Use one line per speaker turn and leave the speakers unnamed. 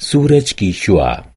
सूरज की शुआ